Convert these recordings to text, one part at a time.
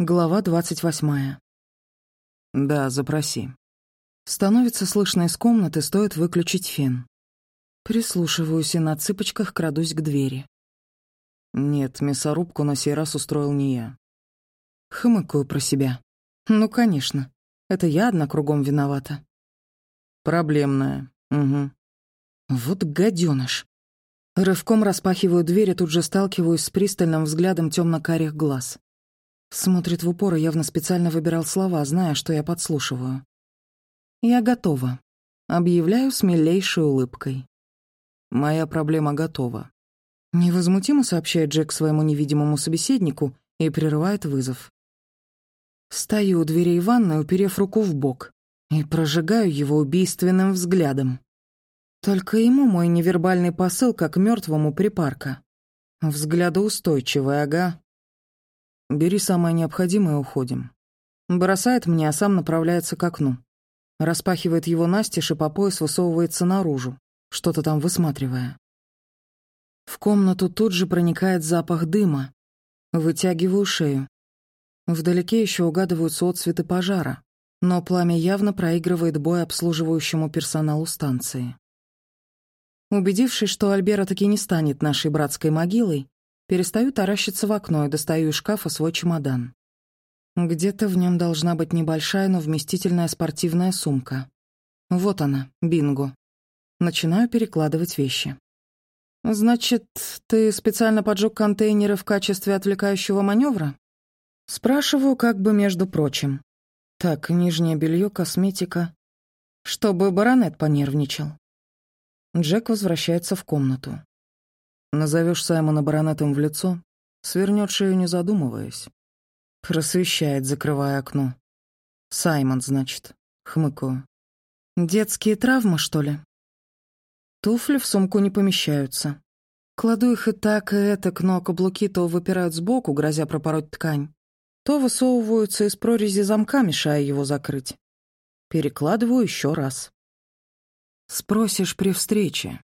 Глава двадцать восьмая. «Да, запроси». Становится слышно из комнаты, стоит выключить фен. Прислушиваюсь и на цыпочках крадусь к двери. Нет, мясорубку на сей раз устроил не я. Хмыкаю про себя. Ну, конечно. Это я одна кругом виновата. Проблемная. Угу. Вот гаденыш. Рывком распахиваю дверь и тут же сталкиваюсь с пристальным взглядом темно-карих глаз. Смотрит в упор и явно специально выбирал слова, зная, что я подслушиваю. «Я готова», — объявляю с милейшей улыбкой. «Моя проблема готова», — невозмутимо сообщает Джек своему невидимому собеседнику и прерывает вызов. Стою у дверей ванной, уперев руку в бок, и прожигаю его убийственным взглядом. Только ему мой невербальный посыл, как мертвому припарка. Взглядоустойчивый, ага. «Бери самое необходимое уходим». Бросает мне, а сам направляется к окну. Распахивает его настежь и по пояс высовывается наружу, что-то там высматривая. В комнату тут же проникает запах дыма. Вытягиваю шею. Вдалеке еще угадываются отцветы пожара, но пламя явно проигрывает бой обслуживающему персоналу станции. Убедившись, что Альбера таки не станет нашей братской могилой, перестаю таращиться в окно и достаю из шкафа свой чемодан. Где-то в нем должна быть небольшая, но вместительная спортивная сумка. Вот она, бинго. Начинаю перекладывать вещи. «Значит, ты специально поджег контейнеры в качестве отвлекающего маневра?» Спрашиваю как бы между прочим. Так, нижнее белье, косметика. Чтобы баронет понервничал. Джек возвращается в комнату. Назовешь Саймона баронетом в лицо, свернет шею, не задумываясь. Просвещает, закрывая окно. Саймон, значит. Хмыкаю. Детские травмы, что ли? Туфли в сумку не помещаются. Кладу их и так, и этак, но каблуки то выпирают сбоку, грозя пропороть ткань, то высовываются из прорези замка, мешая его закрыть. Перекладываю еще раз. Спросишь при встрече.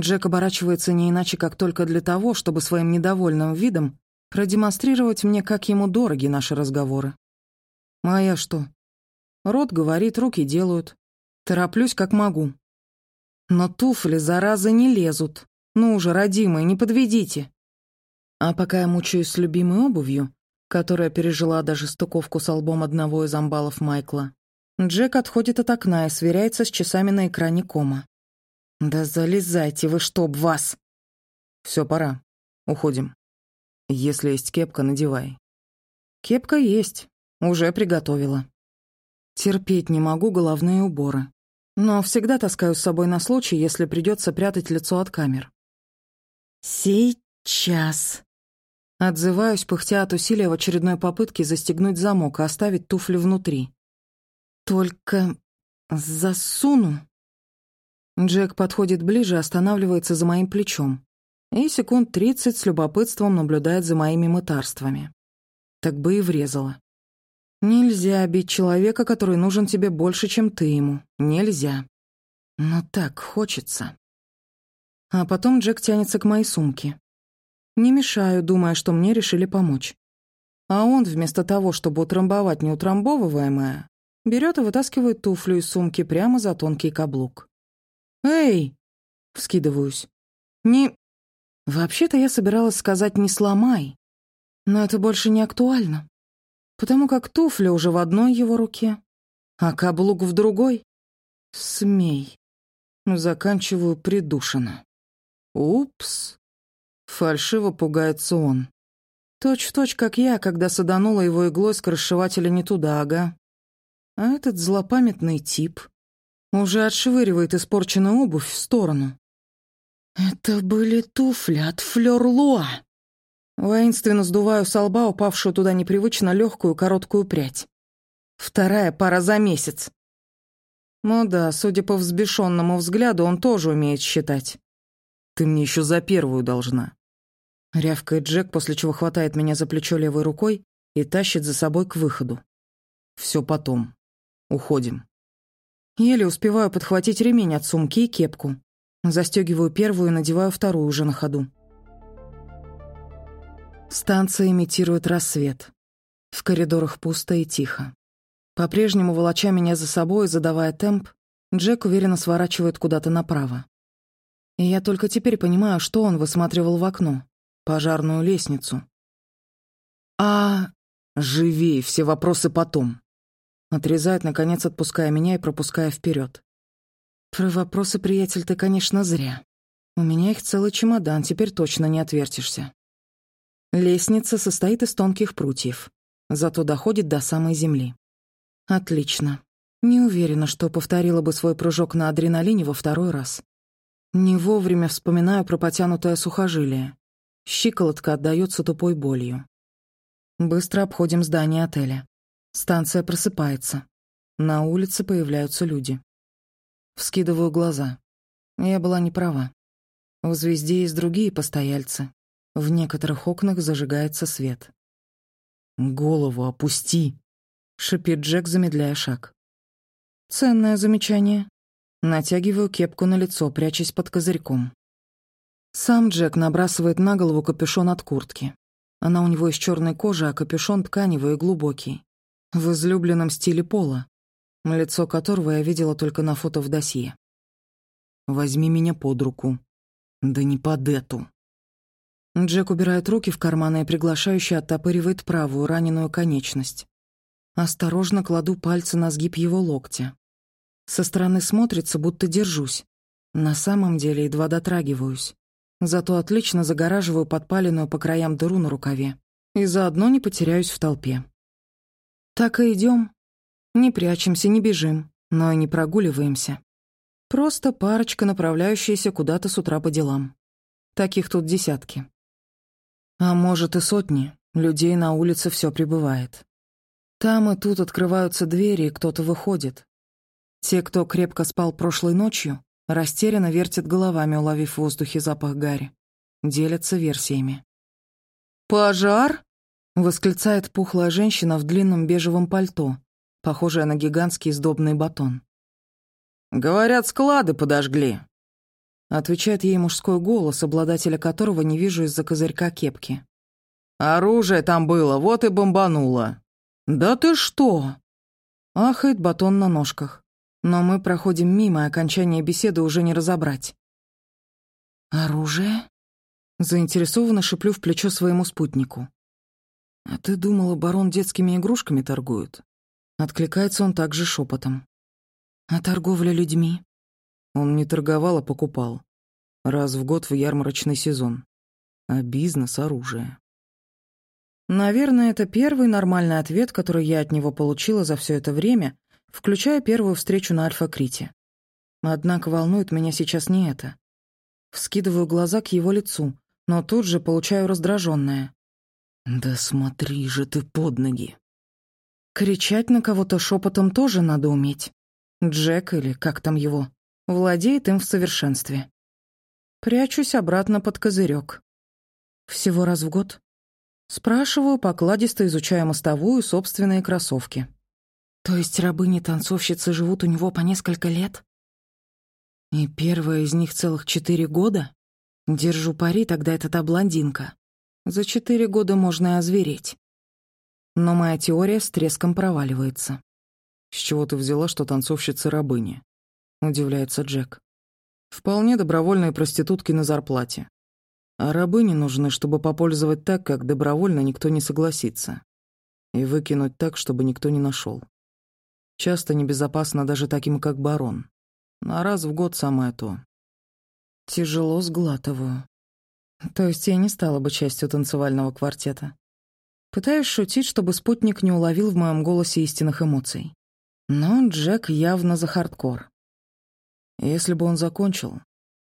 Джек оборачивается не иначе, как только для того, чтобы своим недовольным видом продемонстрировать мне, как ему дороги наши разговоры. А я что? Рот говорит, руки делают. Тороплюсь, как могу. Но туфли, зараза, не лезут. Ну уже, родимые, не подведите. А пока я мучаюсь с любимой обувью, которая пережила даже стыковку с лбом одного из амбалов Майкла, Джек отходит от окна и сверяется с часами на экране кома. «Да залезайте вы, чтоб вас!» Все, пора. Уходим. Если есть кепка, надевай». «Кепка есть. Уже приготовила. Терпеть не могу головные уборы. Но всегда таскаю с собой на случай, если придется прятать лицо от камер». «Сейчас», Отзываюсь, пыхтя от усилия в очередной попытке застегнуть замок и оставить туфли внутри. Только засуну. Джек подходит ближе, останавливается за моим плечом. И секунд тридцать с любопытством наблюдает за моими мытарствами. Так бы и врезала. Нельзя бить человека, который нужен тебе больше, чем ты ему. Нельзя. Но так хочется. А потом Джек тянется к моей сумке. Не мешаю, думая, что мне решили помочь. А он, вместо того, чтобы утрамбовать неутрамбовываемое, Берет и вытаскивает туфлю из сумки прямо за тонкий каблук. «Эй!» — вскидываюсь. «Не...» Вообще-то я собиралась сказать «не сломай», но это больше не актуально, потому как туфля уже в одной его руке, а каблук в другой. Смей. Заканчиваю придушенно. Упс. Фальшиво пугается он. Точь в точь, как я, когда саданула его иглой скоросшивателя не туда, ага. А этот злопамятный тип уже отшвыривает испорченную обувь в сторону. Это были туфли от Флёр Луа. Воинственно сдуваю со лба упавшую туда непривычно легкую короткую прядь. Вторая пара за месяц. Ну да, судя по взбешенному взгляду, он тоже умеет считать. Ты мне еще за первую должна. Рявкает Джек, после чего хватает меня за плечо левой рукой и тащит за собой к выходу. Все потом. Уходим. Еле успеваю подхватить ремень от сумки и кепку. Застегиваю первую и надеваю вторую уже на ходу. Станция имитирует рассвет. В коридорах пусто и тихо. По-прежнему, волоча меня за собой, задавая темп, Джек уверенно сворачивает куда-то направо. И я только теперь понимаю, что он высматривал в окно. Пожарную лестницу. «А...» «Живей, все вопросы потом». Отрезает, наконец, отпуская меня и пропуская вперед. Про вопросы, приятель, ты, конечно, зря. У меня их целый чемодан, теперь точно не отвертишься. Лестница состоит из тонких прутьев, зато доходит до самой земли. Отлично. Не уверена, что повторила бы свой прыжок на адреналине во второй раз. Не вовремя вспоминаю про потянутое сухожилие. Щиколотка отдаётся тупой болью. Быстро обходим здание отеля. Станция просыпается. На улице появляются люди. Вскидываю глаза. Я была не права. В «Звезде» есть другие постояльцы. В некоторых окнах зажигается свет. «Голову опусти!» — шипит Джек, замедляя шаг. «Ценное замечание». Натягиваю кепку на лицо, прячась под козырьком. Сам Джек набрасывает на голову капюшон от куртки. Она у него из черной кожи, а капюшон тканевый и глубокий. В излюбленном стиле пола, лицо которого я видела только на фото в досье. «Возьми меня под руку». «Да не под эту». Джек убирает руки в карманы и приглашающе оттопыривает правую раненую конечность. Осторожно кладу пальцы на сгиб его локтя. Со стороны смотрится, будто держусь. На самом деле едва дотрагиваюсь. Зато отлично загораживаю подпаленную по краям дыру на рукаве. И заодно не потеряюсь в толпе. Так и идем. Не прячемся, не бежим, но и не прогуливаемся. Просто парочка, направляющаяся куда-то с утра по делам. Таких тут десятки. А может и сотни. Людей на улице все прибывает. Там и тут открываются двери, и кто-то выходит. Те, кто крепко спал прошлой ночью, Растерянно вертит головами, уловив в воздухе запах гари. Делятся версиями. «Пожар?» — восклицает пухлая женщина в длинном бежевом пальто, похожая на гигантский сдобный батон. «Говорят, склады подожгли», — отвечает ей мужской голос, обладателя которого не вижу из-за козырька кепки. «Оружие там было, вот и бомбануло». «Да ты что?» — ахает батон на ножках но мы проходим мимо, окончания беседы уже не разобрать. «Оружие?» Заинтересованно шиплю в плечо своему спутнику. «А ты думала, барон детскими игрушками торгует?» Откликается он также шепотом. «А торговля людьми?» Он не торговал, а покупал. Раз в год в ярмарочный сезон. А бизнес — оружие. Наверное, это первый нормальный ответ, который я от него получила за все это время, включая первую встречу на Альфа-Крите. Однако волнует меня сейчас не это. Вскидываю глаза к его лицу, но тут же получаю раздраженное. «Да смотри же ты под ноги!» Кричать на кого-то шепотом тоже надо уметь. Джек, или как там его, владеет им в совершенстве. Прячусь обратно под козырек. Всего раз в год. Спрашиваю, покладисто изучая мостовую собственные кроссовки. То есть рабыни-танцовщицы живут у него по несколько лет? И первая из них целых четыре года? Держу пари, тогда это та блондинка. За четыре года можно и озвереть. Но моя теория с треском проваливается. «С чего ты взяла, что танцовщицы рабыни?» — удивляется Джек. «Вполне добровольные проститутки на зарплате. А рабыни нужны, чтобы попользовать так, как добровольно никто не согласится. И выкинуть так, чтобы никто не нашел. Часто небезопасно даже таким, как барон. На раз в год самое то. Тяжело сглатываю. То есть я не стала бы частью танцевального квартета. Пытаюсь шутить, чтобы спутник не уловил в моем голосе истинных эмоций. Но Джек явно за хардкор. Если бы он закончил,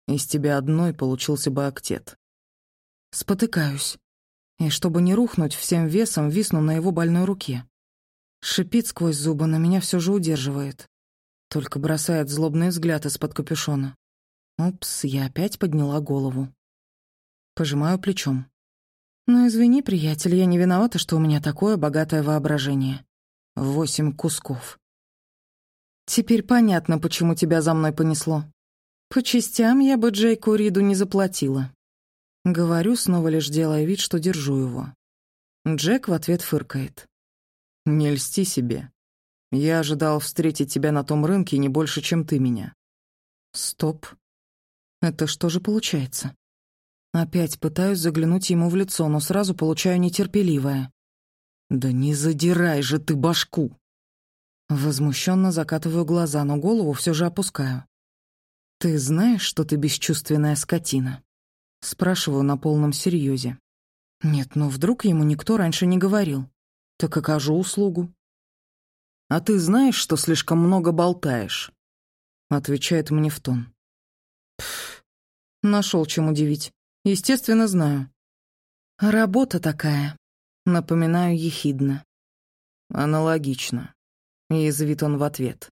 из тебя одной получился бы актет. Спотыкаюсь. И чтобы не рухнуть, всем весом висну на его больной руке. Шипит сквозь зубы, но меня все же удерживает. Только бросает злобный взгляд из-под капюшона. Упс, я опять подняла голову. Пожимаю плечом. «Ну, извини, приятель, я не виновата, что у меня такое богатое воображение. Восемь кусков. Теперь понятно, почему тебя за мной понесло. По частям я бы Джейку Риду не заплатила. Говорю, снова лишь делая вид, что держу его. Джек в ответ фыркает. Не льсти себе. Я ожидал встретить тебя на том рынке не больше, чем ты меня. Стоп. Это что же получается? Опять пытаюсь заглянуть ему в лицо, но сразу получаю нетерпеливое. Да не задирай же ты башку. Возмущенно закатываю глаза, но голову все же опускаю. «Ты знаешь, что ты бесчувственная скотина?» Спрашиваю на полном серьезе. Нет, ну вдруг ему никто раньше не говорил. Так окажу услугу. «А ты знаешь, что слишком много болтаешь?» Отвечает мне в тон. Нашел чем удивить. Естественно, знаю. Работа такая. Напоминаю ехидно. Аналогично. Язвит он в ответ.